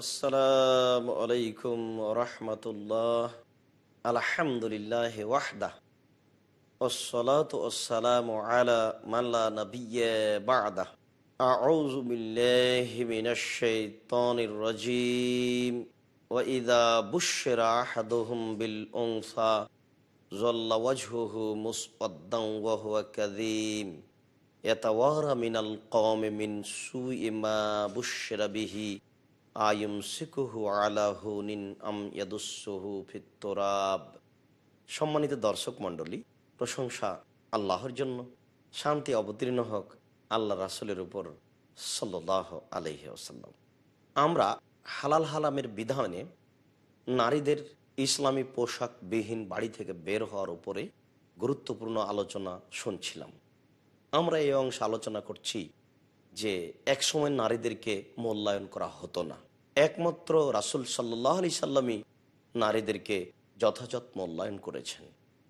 আসসালামু আলাইকুম রহমতুল্লাহ আলহামদুলিল্লাহ ওয়াহদা والصلاة والسلام على من لا نبي بعده أعوذ بالله من الشيطان الرجيم وإذا بشر أحدهم بالأنثى ظل وجهه مسودا وهو كذيم يتوارى من القوم من سوء ما بشر به আম ফিত্তরাব সম্মানিত দর্শক মণ্ডলী, প্রশংসা আল্লাহর জন্য, শান্তি অবতীর্ণ হোক আল্লাহ রাসুলের উপর সাল্লাহ আলহি আসাল্লাম আমরা হালাল হালামের বিধানে নারীদের ইসলামী পোশাক বিহীন বাড়ি থেকে বের হওয়ার উপরে গুরুত্বপূর্ণ আলোচনা শুনছিলাম। আমরা এই অংশে আলোচনা করছি যে একসময় নারীদেরকে মূল্যায়ন করা হতো না। একমাত্র রাসুল সাল্লাহ আলি সাল্লামই নারীদেরকে যথাযথ মূল্যায়ন করেছেন।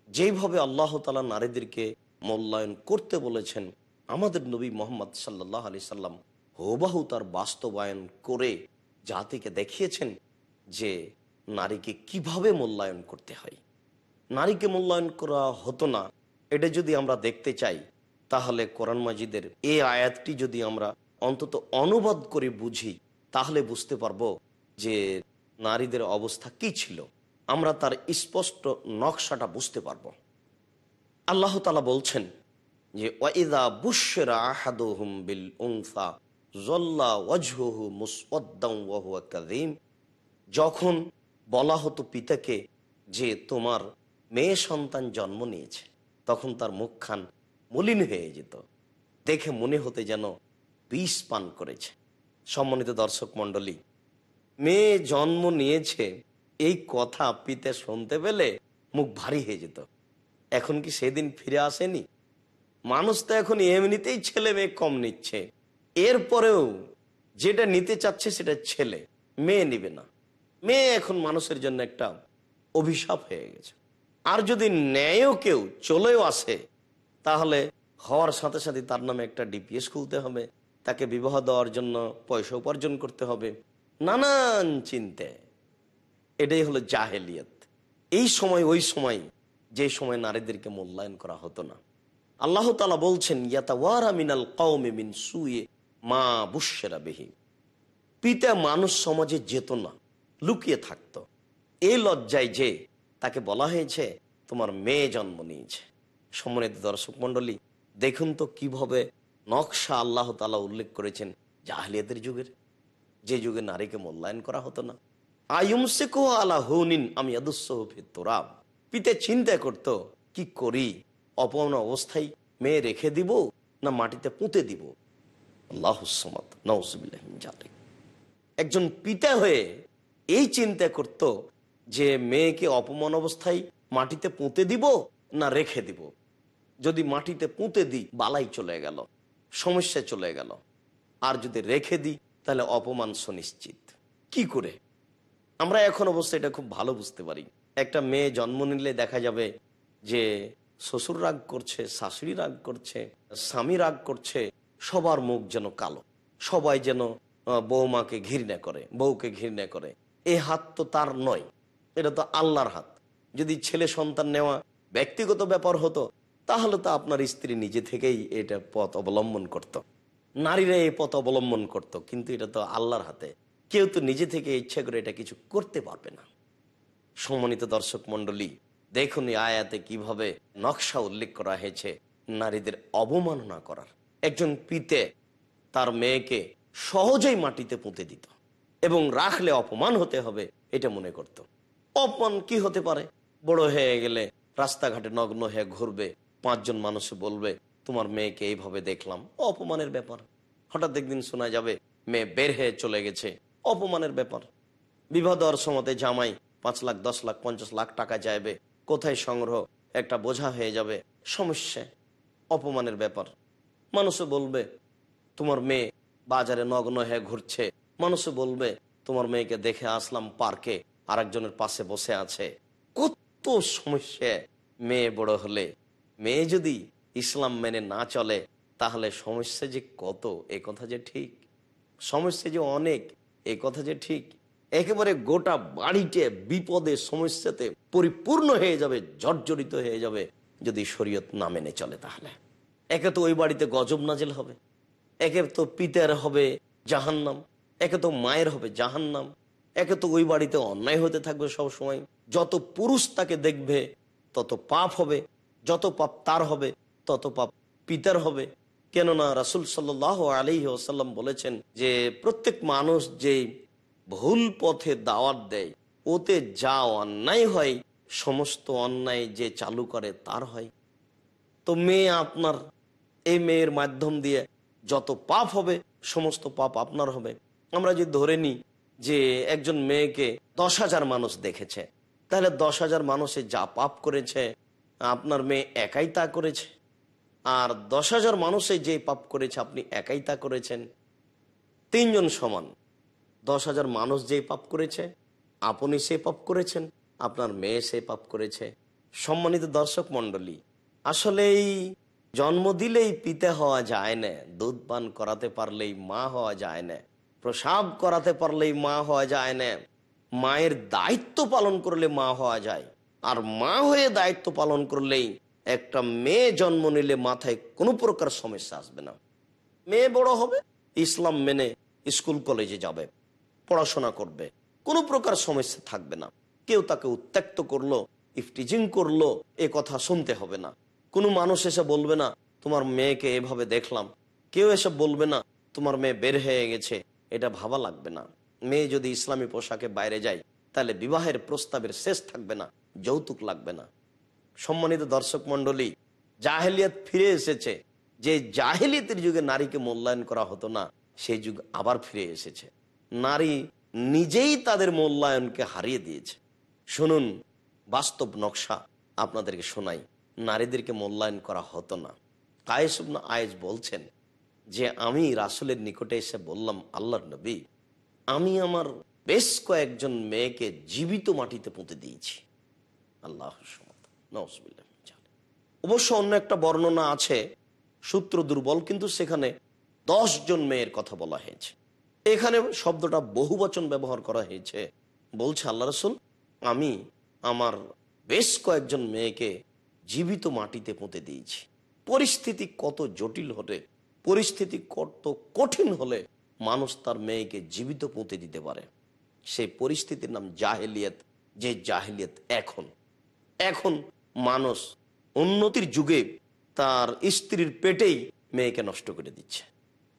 যেইভাবে আল্লাহ তালা নারীদেরকে মূল্যায়ন করতে বলেছেন, আমাদের নবী মোহাম্মদ সাল্লাহ আলি সাল্লাম হুবাহু তার বাস্তবায়ন করে জাতিকে দেখিয়েছেন যে নারীকে কীভাবে মূল্যায়ন করতে হয়। নারীকে মূল্যায়ন করা হতো না। এটা যদি আমরা দেখতে চাই, তাহলে কোরআন মাজিদের এই আয়াতটি যদি আমরা অন্তত অনুবাদ করে বুঝি তাহলে বুঝতে পারব যে নারীদের অবস্থা কি ছিল। আমরা তার স্পষ্ট নকশাটা বুঝতে পারব। আল্লাহ তালা বলছেন যে, ওয়াইদা বুশেরা আহাদুহুম বিল উংফা জল্লা ওয়াজহুহু মুসওয়াদ্দাম ওয়া হুয়া কাযীম। যখন বলা হতো পিতাকে যে, তোমার মেয়ে সন্তান জন্ম নিয়েছে। তখন তার মুখখান মলিন হয়ে যেত। দেখে মনে হতে যেন বিষ পান করেছে। সম্মানিত দর্শক মণ্ডলী, মেয়ে জন্ম নিয়েছে, এই কথা পিতে শুনতে পেলে মুখ ভারী হয়ে যেত। এখন কি সেদিন ফিরে আসেনি? মানুষ তো এখন এমনিতেই ছেলে মেয়ে কম নিচ্ছে। এরপরেও যেটা নিতে চাচ্ছে সেটা ছেলে, মেয়ে নিবে না। মেয়ে এখন মানুষের জন্য একটা অভিশাপ হয়ে গেছে। আর যদি ন্যায়ও কেউ চলেও আসে, তাহলে হওয়ার সাথে সাথে তার নামে একটা ডিপিএস খুলতে হবে। তাকে বিবাহ দেওয়ার জন্য পয়সা উপার্জন করতে হবে। নানান চিন্তে। এটাই হলো জাহেলিয়ত। এই সময়, ওই সময়, যে সময় নারীদেরকে মূল্যায়ন করা হতো না। আল্লাহ তালা বলছেন, ইয়াতাওয়ারা মিনাল কৌমে মিন সুয়ে মা বুসেরা বেহি। পিতা মানুষ সমাজে যেত না, লুকিয়ে থাকতো। এই লজ্জায় যে তাকে বলা হয়েছে, তোমার মেয়ে জন্ম নিয়েছে। সম্মানিত দর্শক মন্ডলী দেখুন তো কীভাবে নকশা আল্লাহ তালা উল্লেখ করেছেন জাহলিয়াতের যুগের। যে যুগে নারীকে মূল্যায়ন করা হতো না। আয়ুমসেকো আলা হুনিন আমি তোরাব। পিতে চিন্তা করতো, কি করি? অপমান অবস্থায় মেয়ে রেখে দিব না মাটিতে পুঁতে দিব? একজন পিতা হয়ে এই চিন্তা করত যে মেয়েকে অপমান অবস্থায় মাটিতে পুঁতে দিব না রেখে দিব? যদি মাটিতে পুঁতে দিই, বালাই চলে গেল। সমস্যা চলে গেল। আর যদি রেখে দিই, তাহলে অপমান সুনিশ্চিত। কি করে? আমরা এখন অবশ্য এটা খুব ভালো বুঝতে পারি। একটা মেয়ে জন্ম নিলে দেখা যাবে যে শ্বশুর রাগ করছে, শাশুড়ি রাগ করছে, স্বামী রাগ করছে, সবার মুখ যেন কালো। সবাই যেন বৌমাকে ঘৃণা করে, বউকে ঘৃণা করে। এ হাত তো তার নয়, এটা তো আল্লাহর হাত। যদি ছেলে সন্তান নেওয়া ব্যক্তিগত ব্যাপার হতো তাহলে তো আপনার স্ত্রী নিজে থেকেই এটা পথ অবলম্বন করত। নারীরা এই পথ অবলম্বন করত। কিন্তু এটা তো আল্লাহর হাতে কেউ তো নিজে থেকে ইচ্ছা করে এটা কিছু করতে পারবে না সম্মানিত দর্শক মন্ডলী দেখুন আয়াতে কীভাবে নকশা উল্লেখ করা হয়েছে নারীদের অবমাননা করার একজন পিতে তার মেয়েকে সহজেই মাটিতে পুঁতে দিত এবং রাখলে অপমান হতে হবে এটা মনে করত। অপমান কি হতে পারে বড় হয়ে গেলে রাস্তাঘাটে নগ্ন হয়ে ঘুরবে পাঁচজন মানুষ বলবে, তোমার মেয়েকে এইভাবে দেখলাম। অপমানের ব্যাপার। হঠাৎ একদিন শোনা যাবে, মেয়ে বের হয়ে চলে গেছে। অপমানের ব্যাপার। বিবাহ দেওয়ার সময় জামাই পাঁচ লাখ, দশ লাখ, পঞ্চাশ লাখ টাকা চাইবে। কোথায় সংগ্রহ? একটা বোঝা হয়ে যাবে। সমস্যা। অপমানের ব্যাপার। মানুষে বলবে, তোমার মেয়ে বাজারে নগ্ন হয়ে ঘুরছে। মানুষে বলবে, তোমার মেয়েকে দেখে আসলাম পার্কে। আরেকজনের পাশে বসে আছে। কত সমস্যা। মেয়ে বড় হলে মেয়ে যদি ইসলাম মেনে না চলে, তাহলে সমস্যা যে কত? এ কথা যে ঠিক। সমস্যা যে অনেক এই কথা যে ঠিক। একেবারে গোটা বাড়িতে বিপদে, সমস্যাতে পরিপূর্ণ হয়ে যাবে, জর্জরিত হয়ে যাবে, যদি শরীয়ত না মেনে চলে তাহলে। একে তো ওই বাড়িতে গজব নাজেল হবে, একে তো পিতার হবে জাহান্নাম, একে তো মায়ের হবে জাহান্নাম, একে তো ওই বাড়িতে অন্যায় হতে থাকবে সব সময় যত পুরুষ তাকে দেখবে, তত পাপ হবে। যত পাপ তার হবে, তত পাপ পিতার হবে। কেননা রাসুল সাল্লাহ আলী ওসাল্লাম বলেছেন যে, প্রত্যেক মানুষ যে ভুল পথে দাওয়াত দেয়, ওতে যা অন্যায় হয়, সমস্ত অন্যায় যে চালু করে তার হয়। তো মেয়ে আপনার, এই মেয়ের মাধ্যম দিয়ে যত পাপ হবে, সমস্ত পাপ আপনার হবে। আমরা যদি ধরে নিই যে, একজন মেয়েকে দশ হাজার মানুষ দেখেছে, তাহলে দশ হাজার মানুষে যা পাপ করেছে আপনার মেয়ে একাই তা করেছে। আর দশ হাজার মানুষে যে পাপ করেছে, আপনি একাই তা করেছেন। তিনজন সমান। দশ হাজার মানুষ যে পাপ করেছে, আপনি সে পাপ করেছেন, আপনার মেয়ে সে পাপ করেছে। সম্মানিত দর্শক মন্ডলী আসলেই জন্ম দিলেই পিতে হওয়া যায় না, দুধ পান করাতে পারলেই মা হওয়া যায় না, প্রসাব করাতে পারলেই মা হওয়া যায় না, মায়ের দায়িত্ব পালন করলে মা হওয়া যায়। আর মা হয়ে দায়িত্ব পালন করলেই একটা মেয়ে জন্ম নিলে মাথায় কোনো প্রকার সমস্যা আসবে না। মেয়ে বড় হবে, ইসলাম মেনে স্কুল, কলেজে যাবে, পড়াশোনা করবে, কোনো প্রকার সমস্যা থাকবে না। কেউ তাকে উত্ত্যক্ত করল, ইফটিজিং করল, এ কথা শুনতে হবে না। কোনো মানুষ এসে বলবে না, তোমার মেয়েকে এভাবে দেখলাম। কেউ এসে বলবে না, তোমার মেয়ে বের হয়ে গেছে। এটা ভাবা লাগবে না। মেয়ে যদি ইসলামী পোশাকে বাইরে যায়, তাহলে বিবাহের প্রস্তাবের শেষ থাকবে না। যৌতুক লাগবে না। সম্মানিত দর্শক মন্ডলী জাহেলিয়াত ফিরে এসেছে। যে জাহেলিয়াতের যুগে নারীকে মূল্যায়ন করা হতো না সেই যুগ আবার ফিরে এসেছে। নারী নিজেই তাদের মূল্যায়নকে হারিয়ে দিয়েছে। শুনুন বাস্তব নকশা আপনাদেরকে শোনাই। নারীদেরকে মূল্যায়ন করা হতো না। কায়েসুবনা আয়েজ বলছেন যে, আমি রাসুলের নিকটে এসে বললাম, আল্লাহর নবী, আমি আমার বেশ কয়েকজন মেয়েকে জীবিত মাটিতে পুঁতে দিয়েছি। আল্লাহ অবশ্য অন্য একটা বর্ণনা আছে, সূত্র দুর্বল, কিন্তু সেখানে দশ জন মেয়ের কথা বলা হয়েছে। এখানে শব্দটা বহু বচন ব্যবহার করা হয়েছে। বলছে আল্লাহ রসুল, আমি আমার বেশ কয়েকজন মেয়েকে জীবিত মাটিতে পুঁতে দিয়েছি। পরিস্থিতি কত জটিল হলে, পরিস্থিতি কত কঠিন হলে মানুষ তার মেয়েকে জীবিত পুঁতে দিতে পারে। সেই পরিস্থিতির নাম জাহেলিয়াত, যে জাহেলিয়াত এখন এখন মানুষ উন্নতির যুগে তার স্ত্রীর পেটেই মেয়েকে নষ্ট করে দিচ্ছে।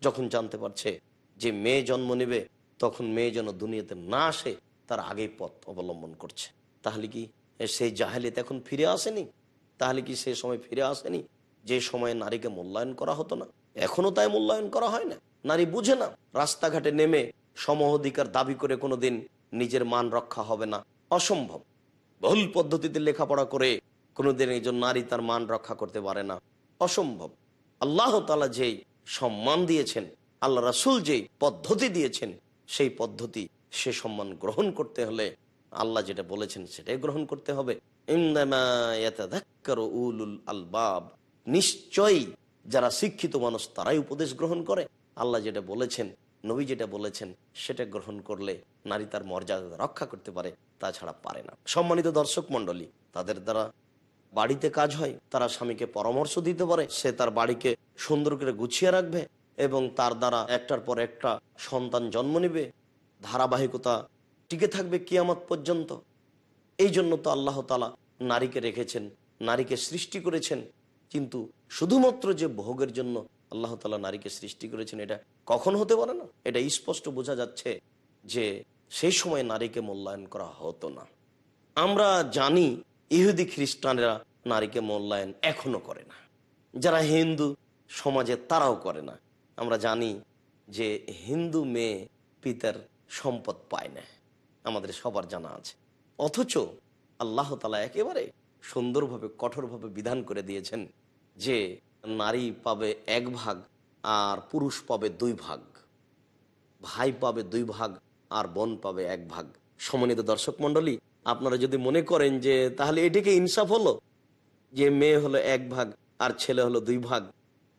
যখন জানতে পারছে যে মেয়ে জন্ম নেবে, তখন মেয়ে যেন দুনিয়াতে না আসে, তার আগেই পথ অবলম্বন করছে। তাহলে কি সেই জাহেলিয়াত এখন ফিরে আসেনি? তাহলে কি সে সময় ফিরে আসেনি? যে সময়ে নারীকে মূল্যায়ন করা হতো না, এখনও তাই মূল্যায়ন করা হয় না? নারী বুঝে না, রাস্তাঘাটে নেমে সম অধিকার দাবি করে কোনোদিন নিজের মান রক্ষা হবে না। অসম্ভব। ভুল পদ্ধতিতে লেখাপড়া করে কোনোদিন একজন নারী তার মান রক্ষা করতে পারে না। অসম্ভব। আল্লাহ তালা যেই সম্মান দিয়েছেন, আল্লাহ রাসুল যেই পদ্ধতি দিয়েছেন, সেই পদ্ধতি সে সম্মান গ্রহণ করতে হলে আল্লাহ যেটা বলেছেন সেটাই গ্রহণ করতে হবে। আলবাব। নিশ্চয়ই যারা শিক্ষিত মানুষ তারাই উপদেশ গ্রহণ করে। আল্লাহ যেটা বলেছেন নবী যেটা বলেছেন, সেটা গ্রহণ করলে নারী তার মর্যাদা রক্ষা করতে পারে, তাছাড়া পারে না। সম্মানিত দর্শক মন্ডলী তাদের দ্বারা বাড়িতে কাজ হয়, তারা স্বামীকে পরামর্শ দিতে পারে, সে তার বাড়িকে সুন্দর করে গুছিয়ে রাখবে এবং তার দ্বারা একটার পর একটা সন্তান জন্ম নেবে, ধারাবাহিকতা টিকে থাকবে কিয়ামত পর্যন্ত। এই জন্য তো আল্লাহ তালা নারীকে রেখেছেন, নারীকে সৃষ্টি করেছেন, কিন্তু শুধুমাত্র যে ভোগের জন্য আল্লাহ তালা নারীকে সৃষ্টি করেছেন, এটা কখন হতে পারে না? এটা স্পষ্ট বোঝা যাচ্ছে যে সেই সময় নারীকে মূল্যায়ন করা হতো না। আমরা জানি ইহুদি খ্রিস্টানরা নারীকে মূল্যায়ন এখনও করে না। যারা হিন্দু সমাজে তারাও করে না। আমরা জানি যে হিন্দু মেয়ে পিতার সম্পদ পায় না। আমাদের সবার জানা আছে। অথচ আল্লাহ তালা একেবারে সুন্দরভাবে, কঠোরভাবে বিধান করে দিয়েছেন যে নারী পাবে এক ভাগ আর পুরুষ পাবে দুই ভাগ। ভাই পাবে দুই ভাগ আর বোন পাবে এক ভাগ। সমন্বিত দর্শক মন্ডলী আপনারা যদি মনে করেন যে তাহলে এটিকে ইনসাফ হলো? যে মেয়ে হলো এক ভাগ আর ছেলে হলো দুই ভাগ।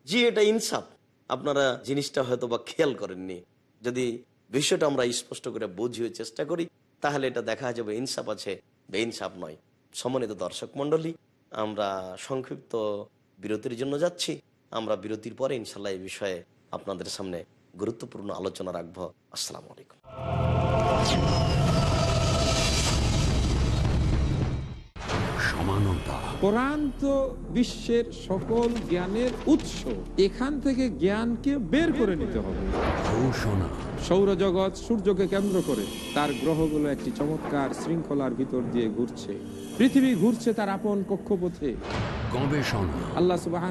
জি, এটা ইনসাফ। আপনারা জিনিসটা হয়তো বা খেয়াল করেননি। যদি বিষয়টা আমরা স্পষ্ট করে বুঝিয়ে চেষ্টা করি, তাহলে এটা দেখা যাবে ইনসাফ আছে, বেইনসাফ নয়। সমন্বিত দর্শক মণ্ডলী, আমরা সংক্ষিপ্ত বিরতির জন্য যাচ্ছি। আমরা বিরতির পরে ইনশাল্লাহ এই বিষয়ে আপনাদের সামনে গুরুত্বপূর্ণ আলোচনা রাখব। আসসালামু আলাইকুম। সমানতা। কোরআন তো বিশ্বের সকল জ্ঞানের উৎস। এখান থেকে জ্ঞানকে বের করে নিতে হবে। ঘোষণা। সৌরজগৎ সূর্যকে কেন্দ্র করে তার গ্রহগুলো একটি চমৎকার শৃঙ্খলার ভিতর দিয়ে ঘুরছে। পৃথিবী ঘুরছে তার আপন কক্ষপথে। গবেষণা। আল্লাহ সুবাহ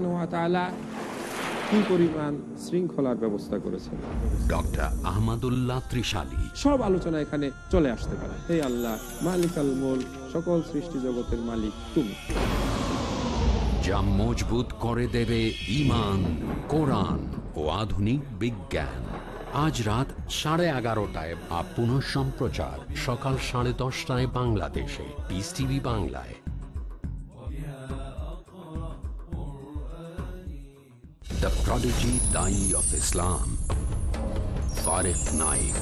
কি পরিমাণ শৃঙ্খলার ব্যবস্থা করেছেন। ডক্টর আহমদুল্লাহ ত্রিশালী। সব আলোচনা এখানে চলে আসতে পারে। হে আল্লাহ মালিক আল মোল সকল সৃষ্টি জগতের মালিক তুমি। যা মজবুত করে দেবে ইমান কোরআন ও আধুনিক বিজ্ঞান। আজ রাত সাড়ে এগারোটায় বা পুনঃ সম্প্রচার সকাল সাড়ে দশটায় বাংলাদেশে। পিস টিভি বাংলায়। The Prodigy Dai of Islam Farid Naik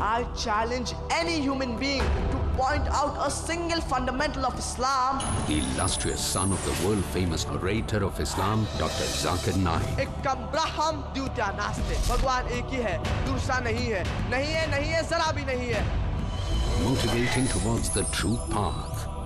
I challenge any human being to point out a single fundamental of Islam. the illustrious son of the world famous orator of Islam, Dr. Zakir Naik. एकम ब्रह्म द्वितीय नास्ते भगवान एक ही है दूसरा नहीं है नहीं है नहीं है जरा भी नहीं है motivating towards the true path.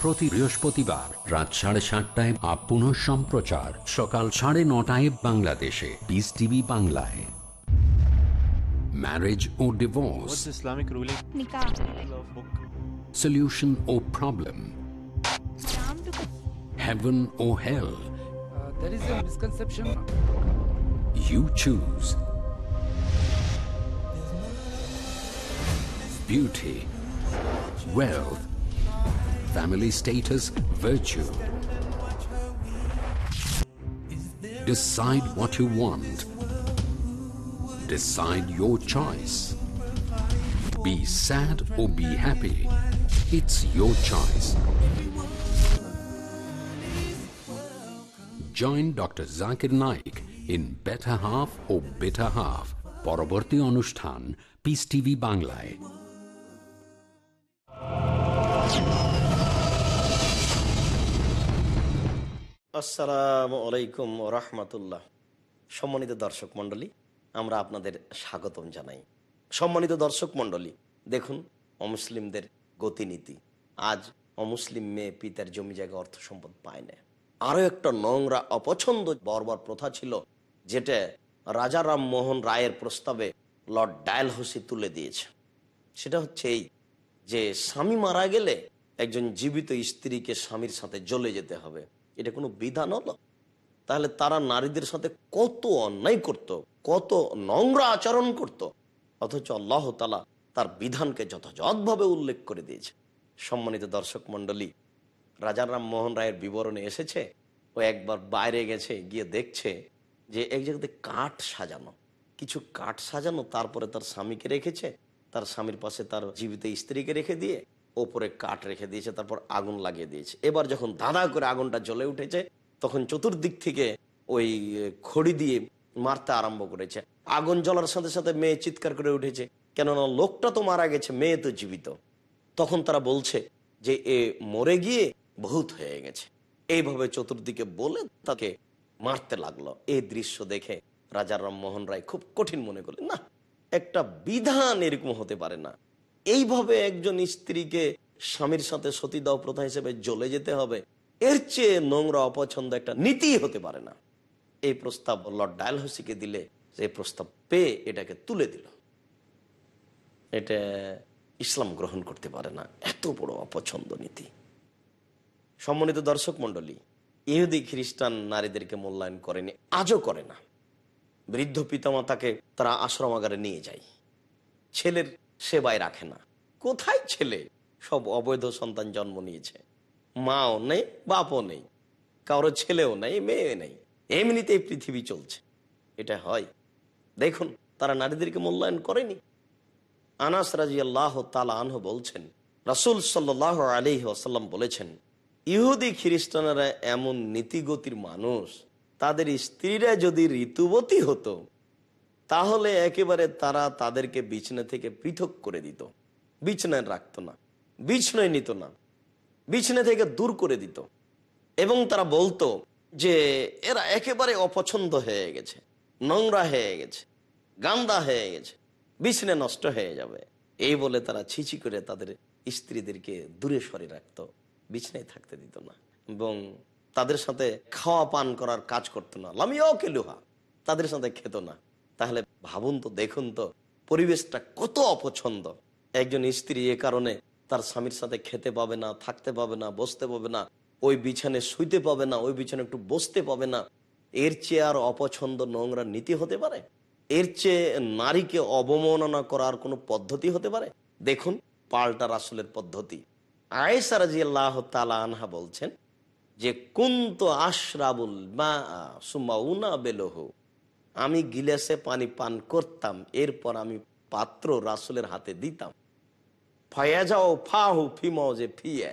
প্রতি বৃহস্পতিবার রাত সাড়ে সাতটায় আপ সম্প্রচার সকাল সাড়ে নটায় বাংলাদেশে পিস টিভি বাংলায় ম্যারেজ ও divorce ruling? Nikah. Solution O problem heaven or hell there is a misconception You choose. Beauty, wealth, family status, virtue. Decide what you want. Decide your choice. Be sad or be happy. It's your choice. Join Dr. Zakir Naik in Better Half or Bitter Half. পরবর্তী অনুষ্ঠান piece TV বাংলায় আসসালামু আলাইকুম রহমতুল্লাহ। সম্মানিত দর্শক মণ্ডলী, আমরা আপনাদের স্বাগতম জানাই। সম্মানিত দর্শক মণ্ডলী, দেখুন অমুসলিমদের গতিনীতি। আজ অমুসলিম মেয়ে পিতার জমি জায়গা অর্থ সম্পদ পায় না। আরও একটা নোংরা, অপছন্দ বর্বর প্রথা ছিল, যেটা রাজা রামমোহন রায়ের প্রস্তাবে লর্ড ডায়াল হোসি তুলে দিয়েছে। সেটা হচ্ছে এই যে, স্বামী মারা গেলে একজন জীবিত স্ত্রীকে স্বামীর সাথে জ্বলে যেতে হবে। এটা কোনো বিধান হলো? তাহলে তারা নারীদের সাথে কত অন্যায় করত, কত নোংরা আচরণ করত? অথচ আল্লাহ তালা তার বিধানকে যথাযথভাবে উল্লেখ করে দিয়েছে। সম্মানিত দর্শক মণ্ডলী, রাজা রামমোহন রায়ের বিবরণে এসেছে ও একবার বাইরে গেছে, গিয়ে দেখছে যে এক জায়গাতে কাঠ সাজানো। কিছু কাঠ সাজানো, তারপরে তার স্বামীকে রেখেছে, তার স্বামীর পাশে তার জীবিত স্ত্রীকে রেখে দিয়ে ওপরে কাঠ রেখে দিয়েছে, তারপর আগুন লাগিয়ে দিয়েছে। এবার যখন দাদা করে আগুনটা জ্বলে উঠেছে, তখন চতুর্দিক থেকে ওই খড়ি দিয়ে মারতে আরম্ভ করেছে। আগুন জ্বলার সাথে সাথে মেয়ে চিৎকার করে উঠেছে, কেননা লোকটা তো মারা গেছে, মেয়ে তো জীবিত। তখন তারা বলছে যে, এ মরে গিয়ে বহুত হয়ে গেছে। এইভাবে চতুর্দিকে বলে তাকে মারতে লাগল। এই দৃশ্য দেখে রাজা রামমোহন রায় খুব কঠিন মনে করলেন, না, একটা বিধান এরকম হতে পারে না। এইভাবে একজন স্ত্রীকে স্বামীর সাথে সতীদাহ প্রথা হিসেবে জ্বলে যেতে হবে, এর চেয়ে নোংরা অপছন্দ একটা নীতি হতে পারে না। এই প্রস্তাব লর্ড ডায়ালহসিকে দিলে, যে প্রস্তাব পেয়ে এটাকে তুলে দিল। এটা ইসলাম গ্রহণ করতে পারে না, এত বড় অপছন্দ নীতি। সম্মানিত দর্শক মন্ডলী ইহুদি খ্রিস্টান নারীদেরকে মূল্যায়ন করেনি, আজও করে না। বৃদ্ধ পিতামাতাকে তারা আশ্রমাগারে নিয়ে যায়। ছেলের সেবায় রাখে না। কোথায় ছেলে? সব অবৈধ সন্তান জন্ম নিয়েছে। মাও নেই, বাপও নেই। কারও ছেলেও নেই মেয়ে নেই। এমনিতেই পৃথিবী চলছে। এটা হয়। দেখুন, তারা নারীদেরকে মূল্যায়ন করেনি। আনাস রাজি আল্লাহ তালা আনহ বলছেন, রাসুল সাল্লাহ আলি আসাল্লাম বলেছেন, ইহুদি খ্রিস্টানেরা এমন নীতিগতির মানুষ, তাদের স্ত্রীরা যদি ঋতুবতী হতো তাহলে একেবারে তারা তাদেরকে বিছনা থেকে পৃথক করে দিত। বিছনায় রাখতো না, বিছনায় নিত না, বিছনা থেকে দূর করে দিত। এবং তারা বলতো যে, এরা একেবারে অপছন্দ হয়ে গেছে, নোংরা হয়ে গেছে, গান্দা হয়ে গেছে, বিছনে নষ্ট হয়ে যাবে। এই বলে তারা ছিচি করে তাদের স্ত্রীদেরকে দূরে সরে রাখতো, বিছনায় থাকতে দিত না। এবং তাদের সাথে খাওয়া পান করার কাজ করতো না। লামিয়াও কেলুহা, তাদের সাথে খেত না। তাহলে ভাবুন তো, দেখুন তো, পরিবেশটা কত অপছন্দ। একজন স্ত্রী এ কারণে তার স্বামীর সাথে খেতে পাবে না, থাকতে পাবে না, বসতে পাবে না, ওই বিছানে শুইতে পাবে না, ওই বিছানে একটু বসতে পাবে না। এর চেয়ে আর অপছন্দ নোংরা নীতি হতে পারে? এর চেয়ে নারীকে অবমাননা করার কোনো পদ্ধতি হতে পারে? দেখুন, পাল্টা রাসুলের পদ্ধতি। আয়েসা রাজি আল্লাহ আনহা বলছেন যে, কুন্ত আশরাবুল মা সুমা উনা বেলহ। আমি গিলাসে পানি পান করতাম, এরপর আমি পাত্র রাসুলের হাতে দিতাম। ফয়াজাও ফাহু ফিমাও যে ফিয়ে।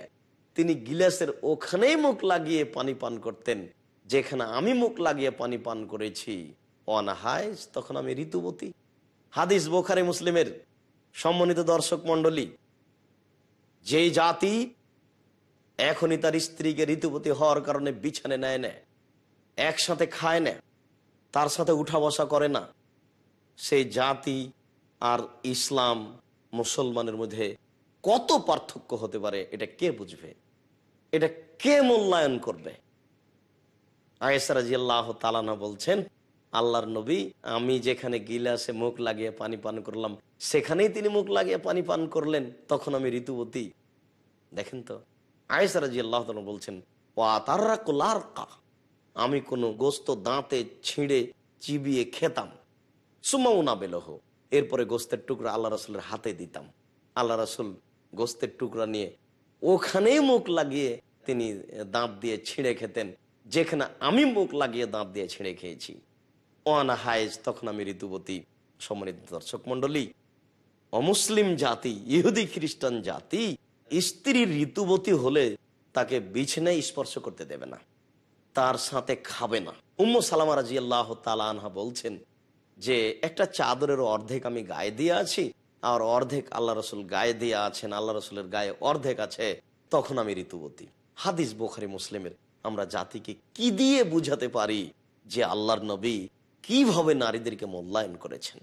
তিনি গিলাসের ওখানেই মুখ লাগিয়ে পানি পান করতেন, যেখানে আমি মুখ লাগিয়ে পানি পান করেছি। অনাহাইজ তখন আমি ঋতুবতী। হাদিস বোখারি মুসলিমের সম্মানিত দর্শক মন্ডলী যেই জাতি এখনই তার স্ত্রীকে ঋতুবতী হওয়ার কারণে বিছানে নেয় নেয় একসাথে খায় না তার সাথে উঠা বসা করে না। সেই জাতি আর ইসলাম মুসলমানের মধ্যে কত পার্থক্য হতে পারে, এটা কে বুঝবে? এটা কে মূল্যায়ন করবে? আয়েসারাজি আল্লাহ তালানা বলছেন, আল্লাহর নবী, আমি যেখানে গিলাসে মুখ লাগিয়ে পানি পান করলাম, সেখানেই তিনি মুখ লাগিয়ে পানি পান করলেন, তখন আমি ঋতুবতী। দেখেন তো আয়েসারাজি আল্লাহ বলছেন ও তার্রা কোলারকা আমি কোনো গোস্ত দাঁতে ছিঁড়ে চিবিয়ে খেতাম। সুমাও না বেলহ। এরপরে গোস্তের টুকরা আল্লাহ রসুলের হাতে দিতাম। আল্লাহ রসুল গোস্তের টুকরা নিয়ে ওখানেই মুখ লাগিয়ে তিনি দাঁত দিয়ে ছিঁড়ে খেতেন, যেখানে আমি মুখ লাগিয়ে দাঁত দিয়ে ছিঁড়ে খেয়েছি। ওয়ানা হায়েজ তখন আমি ঋতুবতী সম্মানিত দর্শক মন্ডলী অমুসলিম জাতি, ইহুদি, খ্রিস্টান জাতি স্ত্রীর ঋতুবতী হলে তাকে বিছনায় স্পর্শ করতে দেবে না। তার সাথে খাবে না। উম্ম সালামা রাজি আল্লাহ আনহা বলছেন যে, একটা চাদরের অর্ধেক আমি গায়ে দিয়ে আছি আর অর্ধেক আল্লাহ রসুল গায়ে দিয়ে আছেন, আল্লাহ রসুলের গায়ে অর্ধেক আছে, তখন আমি ঋতুবতী। হাদিস বোখারি মুসলিমের। আমরা জাতিকে কি দিয়ে বুঝাতে পারি যে আল্লাহর নবী কীভাবে নারীদেরকে মূল্যায়ন করেছেন?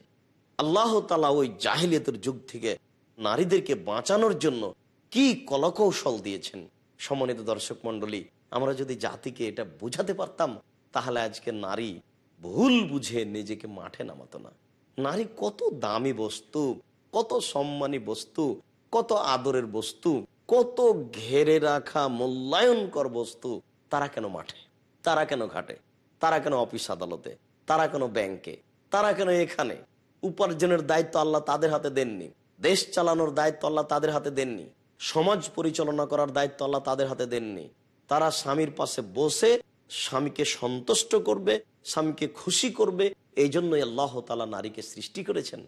আল্লাহ তালা ওই জাহিলিয়তের যুগ থেকে নারীদেরকে বাঁচানোর জন্য কি কলকৌশল দিয়েছেন? সমন্বিত দর্শক মন্ডলী আমরা যদি জাতিকে এটা বুঝাতে পারতাম, তাহলে আজকে নারী ভুল বুঝে নিজেকে মাঠে নামাতো না। নারী কত দামি বস্তু, কত সম্মানী বস্তু, কত আদরের বস্তু, কত ঘেরে রাখা মূল্যায়নকর বস্তু, তারা কেন মাঠে? তারা কেন ঘাটে? তারা কেন অফিস আদালতে? তারা কেন ব্যাংকে? তারা কেন এখানে? উপার্জনের দায়িত্ব আল্লাহ তাদের হাতে দেননি। দেশ চালানোর দায়িত্ব আল্লাহ তাদের হাতে দেননি। সমাজ পরিচালনা করার দায়িত্ব আল্লাহ তাদের হাতে দেননি। তারা স্বামীর পাশে বসে স্বামীকে সন্তুষ্ট করবে, স্বামীকে খুশি করবে। এই জন্যই আল্লাহ তালা নারীকে সৃষ্টি করেছেন।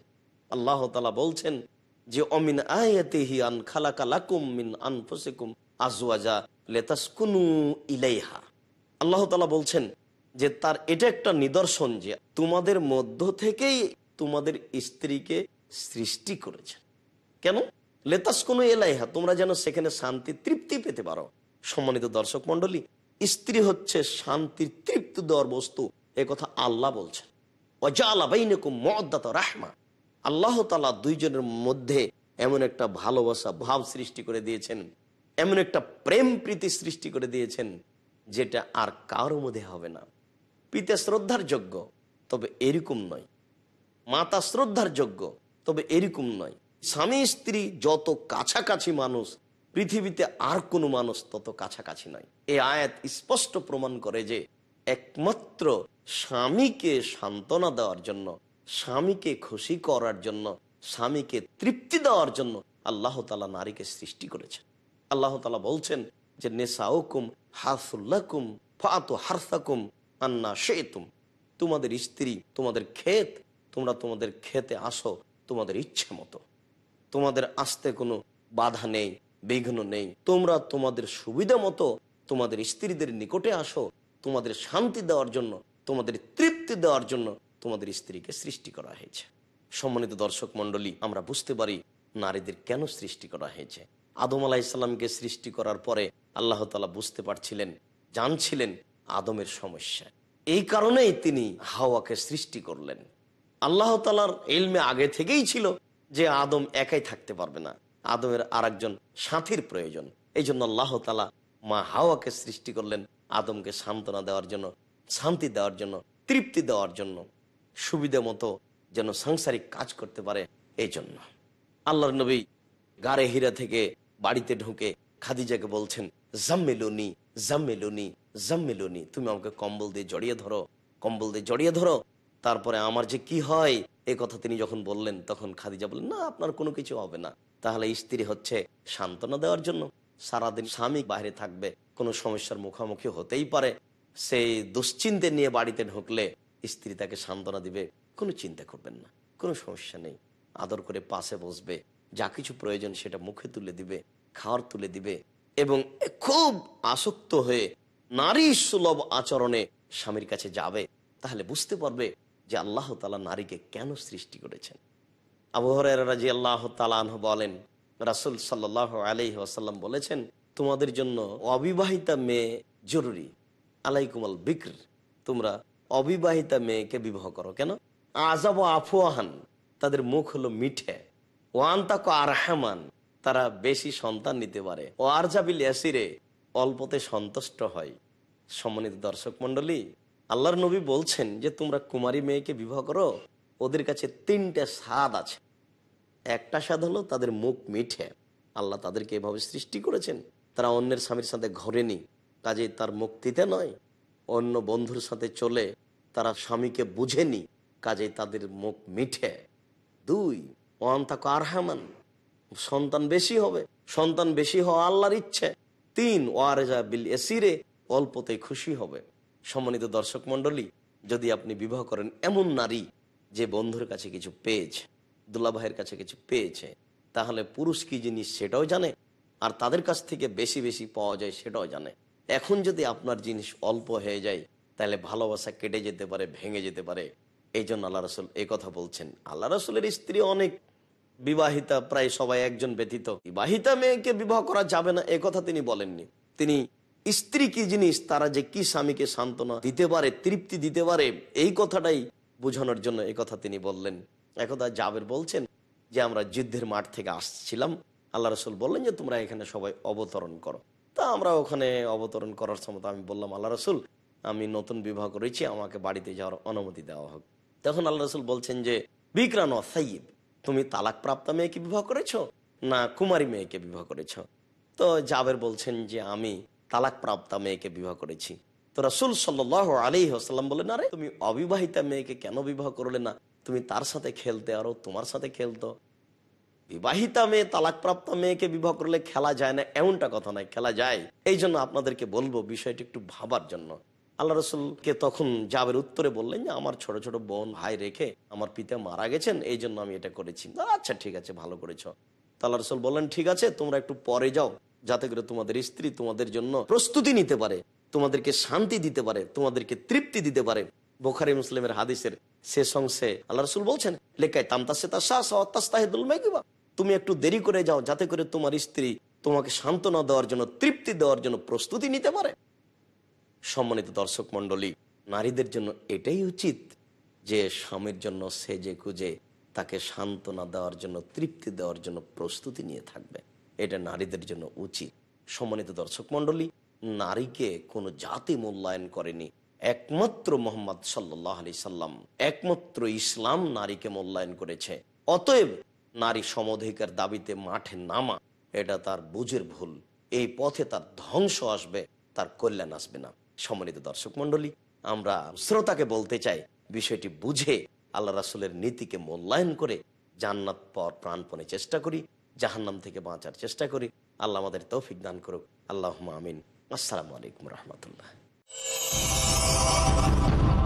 আল্লাহ তালা বলছেন যে, অমিন আয়াতেহি আন খালাকা লাকুম মিন আনফুসিকুম আজওয়াজা লেতাসকুনু ইলাইহা। আল্লাহ তালা বলছেন যে, তার এটা একটা নিদর্শন যে, তোমাদের মধ্য থেকেই তোমাদের স্ত্রীকে সৃষ্টি করেছেন। কেন? লেতাস কোনো এলাইহা তোমরা যেন সেখানে শান্তি, তৃপ্তি পেতে পারো। সম্মানিত দর্শক মন্ডলী স্ত্রী হচ্ছে শান্তির তৃপ্তি দেওয়ার বস্তু। এ কথা আল্লাহ বলছেন। রাহমা। আল্লাহ তালা দুইজনের মধ্যে এমন একটা ভালোবাসা, ভাব সৃষ্টি করে দিয়েছেন। এমন একটা প্রেম প্রীতি সৃষ্টি করে দিয়েছেন, যেটা আর কারোর মধ্যে হবে না। পিতা শ্রদ্ধার যোগ্য, তবে এরকম নয়। মাতা শ্রদ্ধার যোগ্য, তবে এরকম নয়। স্বামী স্ত্রী যত কাছাকাছি মানুষ পৃথিবীতে আর কোনো মানুষ তত কাছাকাছি নয়। এই আয়াত স্পষ্ট প্রমাণ করে যে একমাত্র স্বামীকে সান্ত্বনা দেওয়ার জন্য, স্বামীকে খুশি করার জন্য, স্বামীকে তৃপ্তি দেওয়ার জন্য আল্লাহ তালা নারীকে সৃষ্টি করেছেন। আল্লাহ তালা বলছেন যে নেশাউকুম হাসুল্লাকুম ফাতু হারসাকুম আন্না শেতুম তোমাদের স্ত্রী, তোমাদের ক্ষেত, তোমরা তোমাদের খেতে আসো তোমাদের ইচ্ছে মতো। তোমাদের আসতে কোনো বাধা নেই বিঘ্ন নেই। তোমরা তোমাদের সুবিধা মতো তোমাদের স্ত্রীদের নিকটে আসো, তোমাদের শান্তি দেওয়ার জন্য, তোমাদের তৃপ্তি দেওয়ার জন্য তোমাদের স্ত্রীকে সৃষ্টি করা হয়েছে। সম্মানিত দর্শক মন্ডলী আমরা বুঝতে পারি নারীদের কেন সৃষ্টি করা হয়েছে। আদম আলাহ ইসলামকে সৃষ্টি করার পরে আল্লাহ তালা বুঝতে পারছিলেন, জানছিলেন আদমের সমস্যা। এই কারণেই তিনি হাওয়াকে সৃষ্টি করলেন। আল্লাহ তালার এলমে আগে থেকেই ছিল যে আদম একাই থাকতে পারবে না। আদমের আর একজন সাথীর প্রয়োজন। এই জন্য আল্লাহ তালা মা হাওয়াকে সৃষ্টি করলেন আদমকে সান্ত্বনা দেওয়ার জন্য, শান্তি দেওয়ার জন্য, তৃপ্তি দেওয়ার জন্য, সুবিধা মতো যেন সাংসারিক কাজ করতে পারে এই জন্য আল্লাহর নবী গাড়ে হীরা থেকে বাড়িতে ঢুকে খাদিজাকে বলছেন, জাম্মেলুনি জাম্মেলুনি জাম্মেলুনি, তুমি আমাকে কম্বল দিয়ে জড়িয়ে ধরো, কম্বল দিয়ে জড়িয়ে ধরো। তারপরে আমার যে কি হয়, এ কথা তিনি যখন বললেন, তখন খাদিজা বললেন, না, আপনার কোনো কিছু হবে না। তাহলে স্ত্রী হচ্ছে সান্ত্বনা দেওয়ার জন্য। সারাদিন স্বামী বাইরে থাকবে, কোনো সমস্যার মুখোমুখি হতেই পারে। সেই দুশ্চিন্তে নিয়ে বাড়িতে ঢুকলে স্ত্রী তাকে সান্ত্বনা দিবে, কোনো চিন্তা করবেন না, কোনো সমস্যা নেই। আদর করে পাশে বসবে, যা কিছু প্রয়োজন সেটা মুখে তুলে দিবে, খাওয়ার তুলে দিবে এবং খুব আসক্ত হয়ে নারী সুলভ আচরণে স্বামীর কাছে যাবে, তাহলে বুঝতে পারবে যে আল্লাহ তালা নারীকে কেন সৃষ্টি করেছেন। আবহরের রাজি আল্লাহ তালাহ বলেন, রাসুল সাল্লাহ আলি ওয়াসাল্লাম বলেছেন, তোমাদের জন্য অবিবাহিতা মেয়ে জরুরি। আলাইকুমাল বিক্র। তোমরা অবিবাহিতা মেয়েকে বিবাহ করো কেন? আজাব আফুয়াহান তাদের মুখ হলো মিঠে। ওয়ান তাকো আরহামান। তারা বেশি সন্তান নিতে পারে। ও আরজাবিল ইয়াসিরে। অল্পতে সন্তুষ্ট হয়। সম্মানিত দর্শক মন্ডলী আল্লাহর নবী বলছেন যে, তোমরা কুমারী মেয়েকে বিবাহ করো। ওদের কাছে তিনটে স্বাদ আছে। একটা স্বাদ হলো তাদের মুখ মিঠে। আল্লাহ তাদেরকে এভাবে সৃষ্টি করেছেন। তারা অন্যের স্বামীর সাথে ঘরেনি কাজে তার মুক্তিতে নয়। অন্য বন্ধুর সাথে চলে তারা স্বামীকে বুঝেনি কাজে তাদের মুখ মিঠে। দুই অন্তাক আরহামান, সন্তান বেশি হবে, সন্তান বেশি হওয়া আল্লাহর ইচ্ছে। তিন, ওয়ারেজা বিল এসিরে অল্পতে খুশি হবে। সম্মানিত দর্শক মন্ডলী যদি আপনি বিবাহ করেন এমন নারী যে বন্ধুর কাছে কিছু পেয়েছে দুলাভাইয়ের কাছে কিছু পেয়েছে, তাহলে পুরুষ কি জিনিস সেটাও জানে? আর তাদের কাছ থেকে বেশি বেশি পাওয়া যায় সেটাও জানে। এখন যদি আপনার জিনিস অল্প হয়ে যায়, তাহলে ভালোবাসা কেটে যেতে পারে, ভেঙে যেতে পারে। এই জন্য আল্লাহ রসুল এই কথা বলছেন। আল্লাহ রসুলের স্ত্রী অনেক বিবাহিতা, প্রায় সবাই একজন ব্যতীত। বিবাহিতা মেয়েকে বিবাহ করা যাবে না, এ কথা তিনি বলেননি। তিনি স্ত্রী কি জিনিস, তারা যে কি স্বামীকে সান্ত্বনা দিতে পারে, তৃপ্তি দিতে পারে, এই কথাটাই বোঝানোর জন্য এই কথা তিনি বললেন। একদা জাবের বলছেন যে আমরা যুদ্ধের মাঠ থেকে আসছিলাম। আল্লাহ রসুল বললেন যে, তোমরা এখানে সবাই অবতরণ করো। তা আমরা ওখানে অবতরণ করার সময় আমি বললাম, আল্লাহ রসুল, আমি নতুন বিবাহ করেছি আমাকে বাড়িতে যাওয়ার অনুমতি দেওয়া হোক। তখন আল্লাহ রসুল বলছেন যে, বিক্রান সাইব তুমি তালাক প্রাপ্ত মেয়েকে বিবাহ করেছ না কুমারী মেয়েকে বিবাহ করেছ? তো জাবের বলছেন যে, আমি তালাক প্রাপ্ত মেয়েকে বিবাহ করেছি। তো রসুল সাল্লাহ আলী আসাল্লাম বলেন আরে, তুমি অবিবাহিতা মেয়েকে কেন বিবাহ করলে না? তুমি তার সাথে খেলতে আরও তোমার সাথে খেলতো। বিবাহিতা মেয়ে, তালাকপ্রাপ্ত মেয়েকে বিবাহ করলে খেলা যায় না, এমনটা কথা নয়, খেলা যায়। এই জন্য আপনাদেরকে বলব বিষয়টি একটু ভাবার জন্য। আল্লাহ রসুলকে তখন জাবের উত্তরে বললেন যে, আমার ছোট ছোট বোন ভাই রেখে আমার পিতা মারা গেছেন, এই জন্য আমি এটা করেছি। আচ্ছা ঠিক আছে, ভালো করেছ। আল্লাহ রসুল বললেন, ঠিক আছে, তোমরা একটু পরে যাও, যাতে করে তোমাদের স্ত্রী তোমাদের জন্য প্রস্তুতি নিতে পারে, তোমাদেরকে শান্তি দিতে পারে, তোমাদেরকে তৃপ্তি দিতে পারে। বোখারি মুসলিমের হাদিসের শেষ অংশে আল্লাহ রসুল বলছেন লেখায় তামতাসে তার তুমি একটু দেরি করে যাও যাতে করে তোমার স্ত্রী তোমাকে সান্ত্বনা দেওয়ার জন্য, তৃপ্তি দেওয়ার জন্য প্রস্তুতি নিতে পারে। সম্মানিত দর্শক মন্ডলী নারীদের জন্য এটাই উচিত যে স্বামীর জন্য সেজে খুঁজে তাকে সান্ত্বনা দেওয়ার জন্য, তৃপ্তি দেওয়ার জন্য প্রস্তুতি নিয়ে থাকবে। এটা নারীদের জন্য উচিত। সম্মানিত দর্শক মন্ডলী নারীকে কোনো জাতি মূল্যায়ন করেনি। একমাত্র মোহাম্মদ সাল্লাহ আলি সাল্লাম, একমাত্র ইসলাম নারীকে মূল্যায়ন করেছে। অতএব নারী সমধিকার দাবিতে মাঠে নামা, এটা তার বুঝের ভুল। এই পথে তার ধ্বংস আসবে, তার কল্যাণ আসবে না। সম্মানিত দর্শক মন্ডলী আমরা শ্রোতাকে বলতে চাই, বিষয়টি বুঝে আল্লাহ রাসুলের নীতিকে মূল্যায়ন করে জান্নাত পর প্রাণপণে চেষ্টা করি, জাহান্নাম থেকে বাঁচার চেষ্টা করি। আল্লাহ আমাদের তৌফিক দান করুক। আল্লাহ আমিন। আসসালামু আলাইকুম রহমতুল্লাহ। よろしくお願いします。